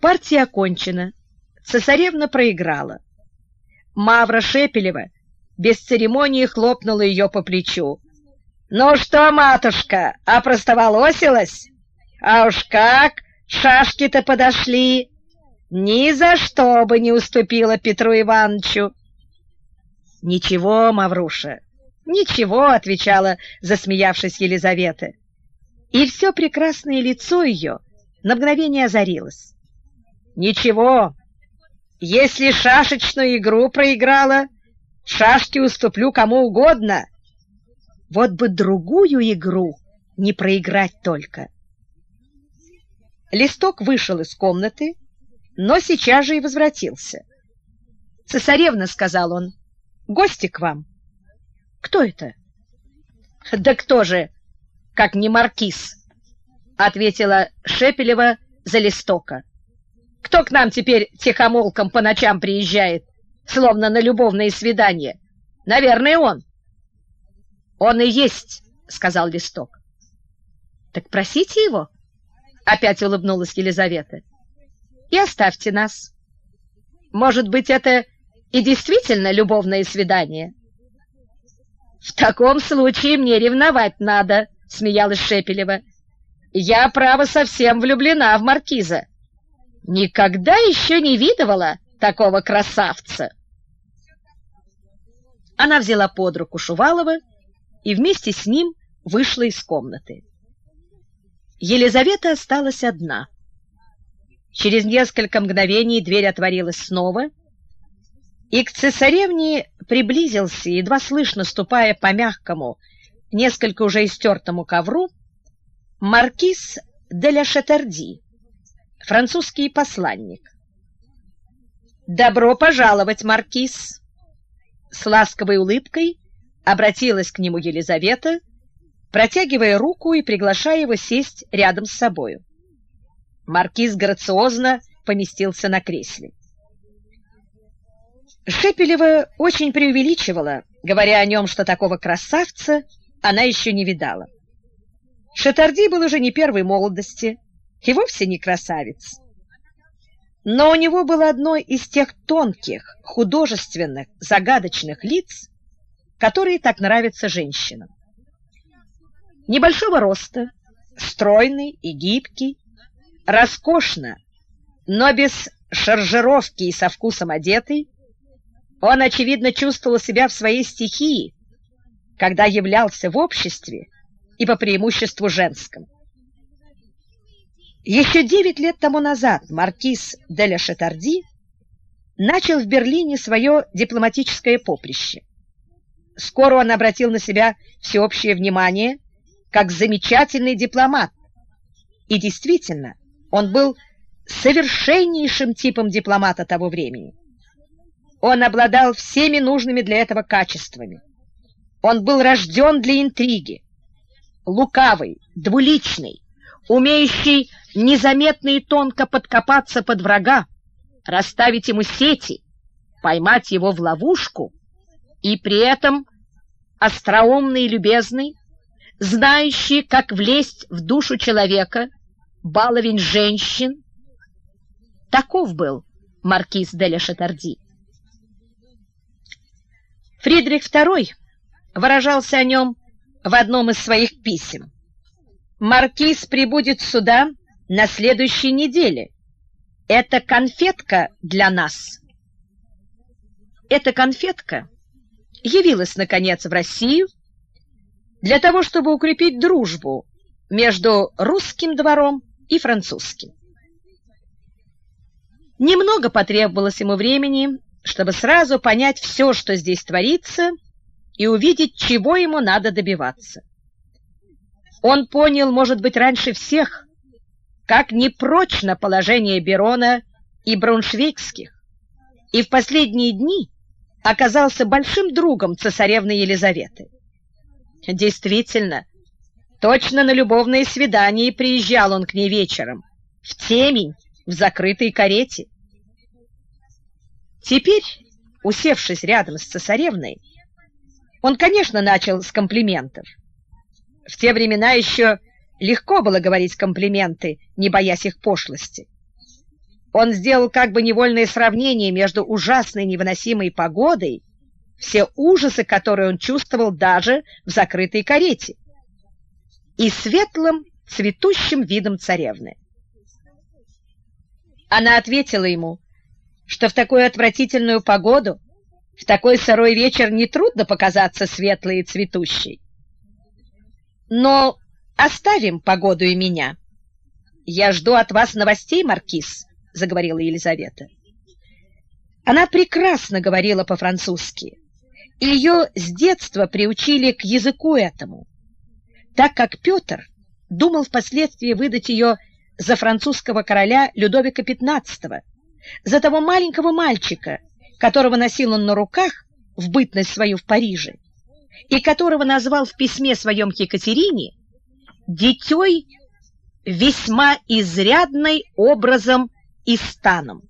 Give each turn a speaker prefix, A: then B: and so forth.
A: Партия окончена. Цесаревна проиграла. Мавра Шепелева без церемонии хлопнула ее по плечу. «Ну что, матушка, опростоволосилась? А уж как, шашки-то подошли! Ни за что бы не уступила Петру Ивановичу!» «Ничего, Мавруша, ничего», — отвечала, засмеявшись Елизавета. И все прекрасное лицо ее на мгновение озарилось. «Ничего, если шашечную игру проиграла, шашки уступлю кому угодно. Вот бы другую игру не проиграть только». Листок вышел из комнаты, но сейчас же и возвратился. «Цесаревна», — сказал он, — Гости к вам. Кто это? Да кто же, как не маркиз, ответила Шепелева за листока. Кто к нам теперь тихомолком по ночам приезжает, словно на любовные свидания? Наверное, он. Он и есть, сказал листок. Так просите его, опять улыбнулась Елизавета. И оставьте нас. Может быть, это и действительно любовное свидание? В таком случае мне ревновать надо, смеялась Шепелева. Я, право, совсем влюблена в маркиза. Никогда еще не видывала такого красавца. Она взяла под руку Шувалова и вместе с ним вышла из комнаты. Елизавета осталась одна. Через несколько мгновений дверь отворилась снова, и к цесаревне приблизился, едва слышно ступая по мягкому, несколько уже истертому ковру, маркиз де ля Шатарди, французский посланник. «Добро пожаловать, маркиз!» С ласковой улыбкой обратилась к нему Елизавета, протягивая руку и приглашая его сесть рядом с собою. Маркиз грациозно поместился на кресле. Шепелева очень преувеличивала, говоря о нем, что такого красавца она еще не видала. Шатарди был уже не первой молодости и вовсе не красавец. Но у него было одно из тех тонких, художественных, загадочных лиц, которые так нравятся женщинам. Небольшого роста, стройный и гибкий, роскошно, но без шаржировки и со вкусом одетый, он, очевидно, чувствовал себя в своей стихии, когда являлся в обществе и по преимуществу женском. Еще девять лет тому назад маркиз де ля Шатарди начал в Берлине свое дипломатическое поприще. Скоро он обратил на себя всеобщее внимание как замечательный дипломат. И действительно, он был совершеннейшим типом дипломата того времени. Он обладал всеми нужными для этого качествами. Он был рожден для интриги. Лукавый, двуличный, умеющий незаметно и тонко подкопаться под врага, расставить ему сети, поймать его в ловушку и при этом остроумный и любезный, знающий, как влезть в душу человека, баловень женщин. Таков был маркиз де ля Шатарди. Фридрих II выражался о нем в одном из своих писем. «Маркиз прибудет сюда на следующей неделе. Это конфетка для нас». Эта конфетка явилась, наконец, в Россию для того, чтобы укрепить дружбу между русским двором и французским. Немного потребовалось ему времени, чтобы сразу понять все, что здесь творится, и увидеть, чего ему надо добиваться. Он понял, может быть, раньше всех, как непрочно положение Берона и Брауншвейгских, и в последние дни оказался большим другом цесаревны Елизаветы. Действительно, точно на любовные свидания приезжал он к ней вечером, в темень, в закрытой карете. Теперь, усевшись рядом с цесаревной, он, конечно, начал с комплиментов. В те времена еще легко было говорить комплименты, не боясь их пошлости. он сделал как бы невольное сравнение между ужасной невыносимой погодой, все ужасы, которые он чувствовал даже в закрытой карете, и светлым цветущим видом царевны. Она ответила ему, что в такую отвратительную погоду, в такой сырой вечер нетрудно показаться светлой и цветущей. Но оставим погоду и меня. Я жду от вас новостей, Маркиз, — заговорила Елизавета. Она прекрасно говорила по-французски, ее с детства приучили к языку этому, так как Петр думал впоследствии выдать ее за французского короля Людовика XV, за того маленького мальчика, которого носил он на руках в бытность свою в Париже, и которого назвал в письме своем к Екатерине «дитей весьма изрядной образом и станом».